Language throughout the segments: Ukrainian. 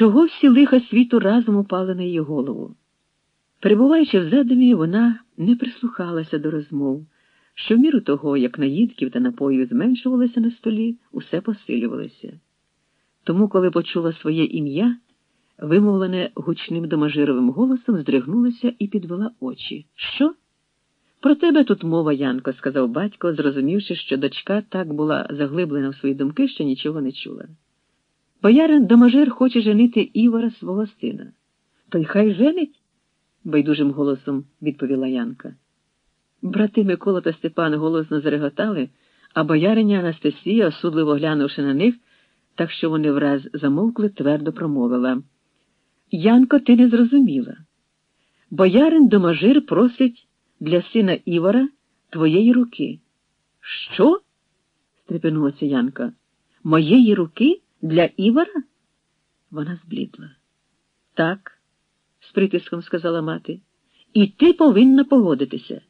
чого всі лиха світу разом упали на її голову. Перебуваючи в задумі, вона не прислухалася до розмов, що в міру того, як наїдків та напоїв зменшувалося на столі, усе посилювалося. Тому, коли почула своє ім'я, вимовлене гучним домажировим голосом, здригнулася і підвела очі. Що? Про тебе тут мова, Янко, сказав батько, зрозумівши, що дочка так була заглиблена в свої думки, що нічого не чула. Боярин Домажир хоче женити Івара свого сина. То й хай женить, байдужим голосом відповіла Янка. Брати Микола та Степан голосно зареготали, а бояриня Анастасія, осудливо глянувши на них, так що вони враз замовкли, твердо промовила. Янко, ти не зрозуміла. Боярин Домажир просить для сина Івара твоєї руки. Що? стрепенулася Янка. Моєї руки для Івара? Вона зблідла. Так, з притиском сказала мати, і ти повинна погодитися.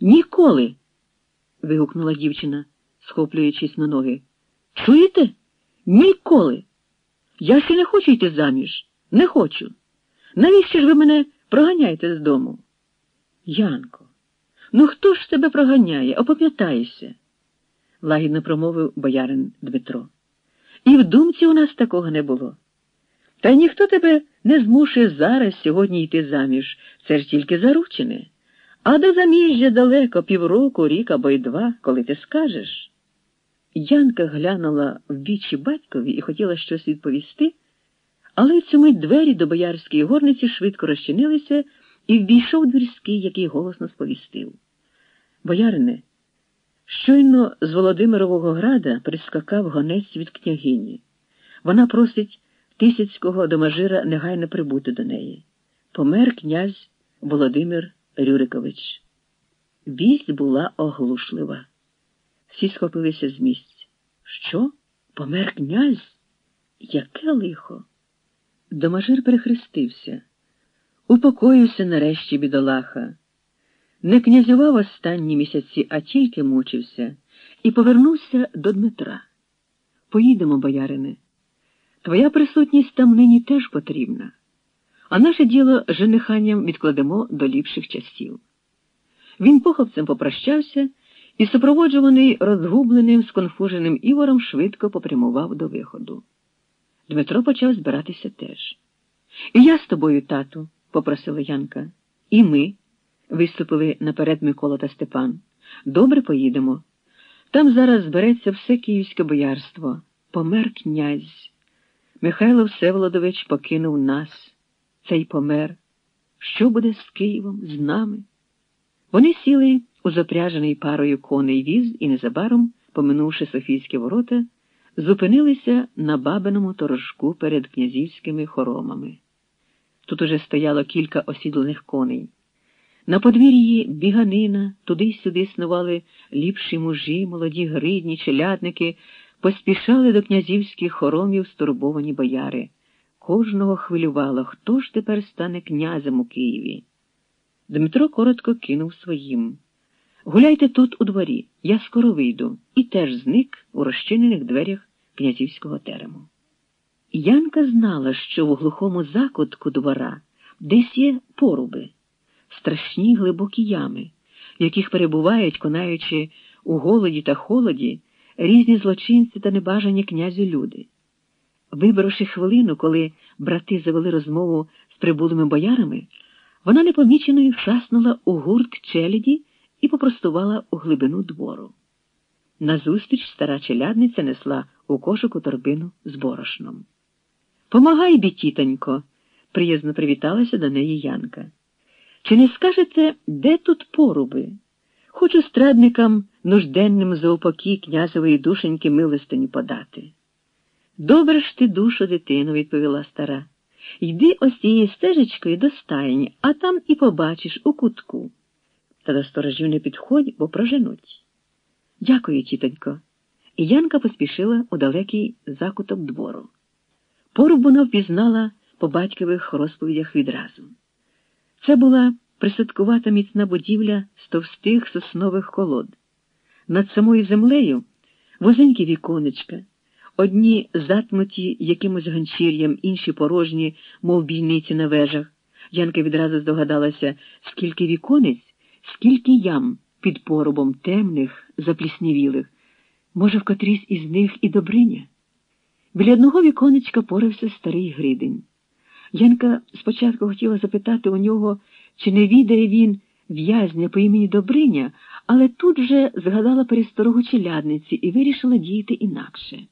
Ніколи. вигукнула дівчина, схоплюючись на ноги. Чуєте? Ніколи. Я ще не хочу йти заміж. Не хочу. Навіщо ж ви мене проганяєте з дому? Янко, ну хто ж тебе проганяє? Опам'ятайся, лагідно промовив боярин Дмитро. І в думці у нас такого не було. Та й ніхто тебе не змушує зараз сьогодні йти заміж, це ж тільки заручене. А до заміжжя далеко півроку, рік або й два, коли ти скажеш. Янка глянула в вічі батькові і хотіла щось відповісти, але в цю мить двері до боярської горниці швидко розчинилися і ввійшов двірський, який голосно сповістив. Боярине, щойно з Володимирового града прискакав гонець від княгині. Вона просить Тисяцького домажира негайно прибути до неї. Помер князь Володимир Рюрикович. Вість була оглушлива. Всі схопилися з місць. Що? Помер князь? Яке лихо? Домажир перехрестився. Упокоївся нарешті бідолаха. Не князював останні місяці, а тільки мучився, і повернувся до Дмитра. Поїдемо, боярине. Твоя присутність там нині теж потрібна, а наше діло жениханням відкладемо до ліпших часів. Він похопцем попрощався і, супроводжуваний розгубленим, сконфуженим Івором, швидко попрямував до виходу. Дмитро почав збиратися теж. І я з тобою, тату, попросила Янка. І ми, виступили наперед Микола та Степан. Добре поїдемо. Там зараз збереться все київське боярство. Помер князь. Михайло Всеволодович покинув нас, цей помер. Що буде з Києвом, з нами? Вони сіли у запряжений парою коней віз і незабаром, поминувши Софійські ворота, зупинилися на бабиному торожку перед князівськими хоромами. Тут уже стояло кілька осідлених коней. На подвір'ї біганина, туди й сюди снували ліпші мужі, молоді гридні, челядники, поспішали до князівських хоромів стурбовані бояри. Кожного хвилювало, хто ж тепер стане князем у Києві. Дмитро коротко кинув своїм. Гуляйте тут у дворі, я скоро вийду, і теж зник у розчинених дверях князівського терему. Янка знала, що в глухому закутку двора десь є поруби, страшні глибокі ями, в яких перебувають, конаючи у голоді та холоді, різні злочинці та небажані князю люди. Вибравши хвилину, коли брати завели розмову з прибулими боярами, вона непоміченою шаснула у гурт челяді і попростувала у глибину двору. Назустріч стара челядниця несла у кошику торбину з борошном. Помагай, бітітонько, приязно привіталася до неї Янка. Чи не скажете, де тут поруби? Хочу страдникам нужденним за упокій князевої душеньки милостині подати. Добре ж ти, душу, дитину, відповіла стара. Йди ось цією стежечкою до стайні, а там і побачиш у кутку. Та до сторожів не підходь, бо проженуть. Дякую, тітонько. І Янка поспішила у далекий закуток двору. Поруб вона впізнала по батькових розповідях відразу. Це була присадкувата міцна будівля з товстих соснових колод. Над самою землею возенькі віконечка, Одні затмуті якимось ганчір'ям, інші порожні, мов бійниці на вежах. Янка відразу здогадалася, скільки віконець, скільки ям під поробом темних, запліснівілих. Може, в котрійсь із них і Добриня? Біля одного віконечка порався старий Гридень. Янка спочатку хотіла запитати у нього, чи не відає він в'язня по імені Добриня, але тут же згадала пересторогу челядниці і вирішила діяти інакше.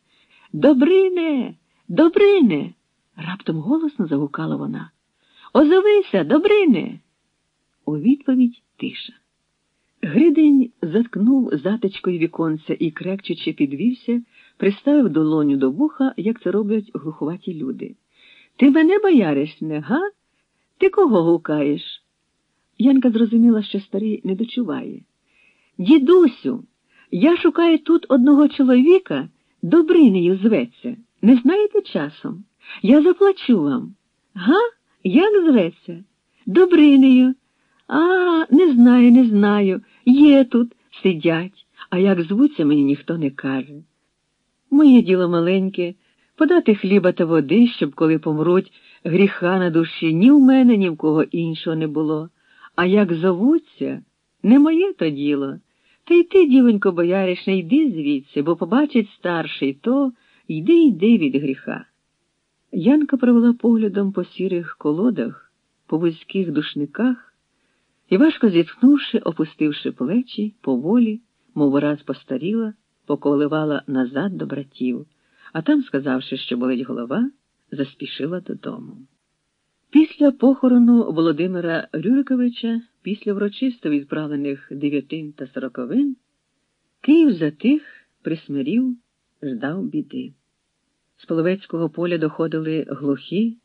Добрине, Добрине. раптом голосно загукала вона. Озовися, Добрине. У відповідь тиша. Гридень заткнув затичкою віконця і, крекчучи, підвівся, приставив долоню до вуха, як це роблять глуховаті люди. Ти мене бояришне, га? Ти кого гукаєш? Янка зрозуміла, що старий не дочуває. Дідусю, я шукаю тут одного чоловіка, Добринею зветься. Не знаєте часом? Я заплачу вам. Га? Як зветься? Добринею. А, не знаю, не знаю. Є тут, сидять, а як звуться, мені ніхто не каже. Моє діло маленьке подати хліба та води, щоб, коли помруть, гріха на душі ні в мене, ні в кого іншого не було. А як зовуться, не моє то діло. Та й ти, дівонько, бояришне, йди звідси, бо побачить старший то йди йди від гріха. Янка провела поглядом по сірих колодах, по вузьких душниках і, важко зітхнувши, опустивши плечі, поволі, мов раз постаріла, поколивала назад до братів, а там, сказавши, що болить голова, заспішила додому. Після похорону Володимира Рюриковича, після врочисто відправлених дев'ятин та сороковин, Київ затих, присмирів, ждав біди. З Половецького поля доходили глухі,